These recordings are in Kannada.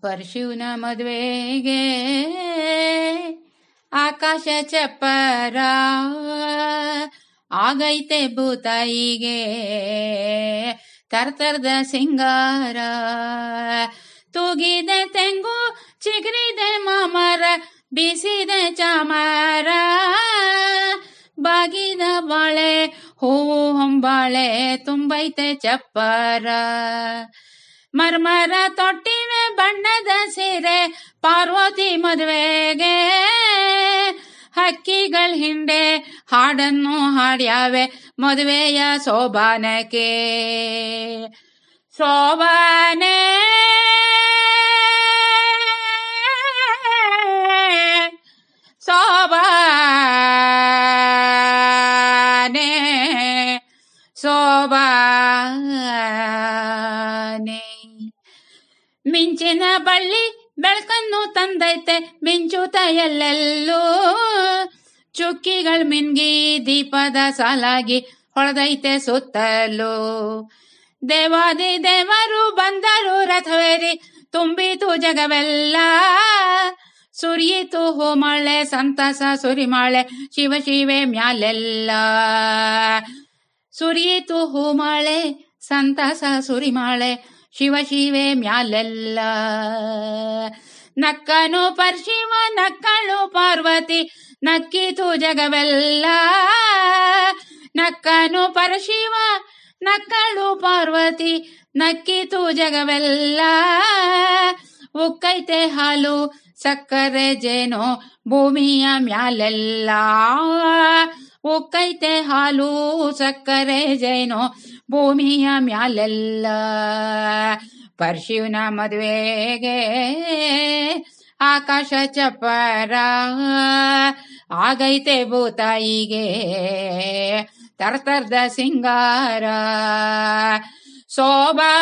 ಪರಶುನ ಮದುವೆಗೆ ಆಕಾಶ ಚಪ್ಪರ ಆಗೈತೆ ಭೂತಾಯಿಗೆ ತರ್ತರದ ಸಿಂಗಾರ. ತೂಗಿದೆ ತೆಂಗು, ಚಿಗುರಿದೆ ಮಾಮರ, ಬಿಸಿದೆ ಚಾಮರ. ಬಾಗಿದ ಬಾಳೆ, ಹೂವು ಹೊಂಬಾಳೆ, ತುಂಬೈತೆ ಚಪ್ಪರ. ಮರ್ಮರ ತೊಟ್ಟಿವೆ ಬಣ್ಣದ ಸೀರೆ ಪಾರ್ವತಿ ಮದುವೆಗೆ. ಹಕ್ಕಿಗಳ ಹಿಂಡೆ ಹಾಡನ್ನು ಹಾಡ್ಯಾವೆ ಮದುವೆಯ ಸೋಬಾನಕ್ಕೆ. ಸೋಬಾನೆ ಮಿಂಚಿನ ಬಳ್ಳಿ ಬೆಳಕನ್ನು ತಂದೈತೆ ಮಿಂಚುತ ಎಲ್ಲೆಲ್ಲೂ ಚುಕ್ಕಿಗಳು ಮಿನ್ಗಿ ದೀಪದ ಸಾಲಾಗಿ ಹೊಳದೈತೆ ಸುತ್ತಲೂ. ದೇವಾದಿ ದೇವರು ಬಂದರು ರಥವೇರಿ, ತುಂಬಿತು ಜಗವೆಲ್ಲ. ಸುರಿಯಿತು ಹೋಮಳೆ ಸಂತಸ ಸುರಿಮಾಳೆ, ಶಿವ ಶಿವೆ ಮ್ಯಾಲೆಲ್ಲ. ಸುರಿಯಿತು ಹೋಮಳೆ ಸಂತಸ ಸುರಿಮಾಳೆ ಶಿವ ಶಿವೆ ಮ್ಯಾಲೆಲ್ಲ. ನಕ್ಕನು ಪರ್ಶಿವ, ನಕ್ಕಳು ಪಾರ್ವತಿ, ನಕ್ಕಿತು ಜಗವೆಲ್ಲ. ನಕ್ಕನು ಪರಶಿವ, ನಕ್ಕಳು ಪಾರ್ವತಿ, ನಕ್ಕಿತು ಜಗವೆಲ್ಲ. ಉಕ್ಕೈತೆ ಹಾಲು, ಸಕ್ಕರೆ ಜೇನು, ಭೂಮಿಯ ಮ್ಯಾಲೆಲ್ಲ. ಉಕ್ಕೈತೆ ಹಾಲು, ಸಕ್ಕರೆ ಜೇನು ಭೂಮಿಯ ಮ್ಯಾಲೆಲ್ಲ. ಪರ್ಶಿವನ ಮದುವೆಗೆ ಆಕಾಶ ಚಪ್ಪರ. ಆಗೈತೆ ಭೂತಾಯಿಗೆ ತರ್ತರ್ದ ಸಿಂಗಾರ. ಸೋಬಾನೆ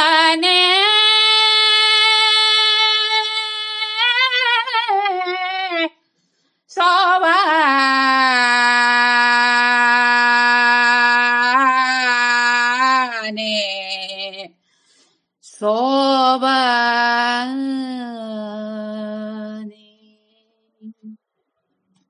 ね。そば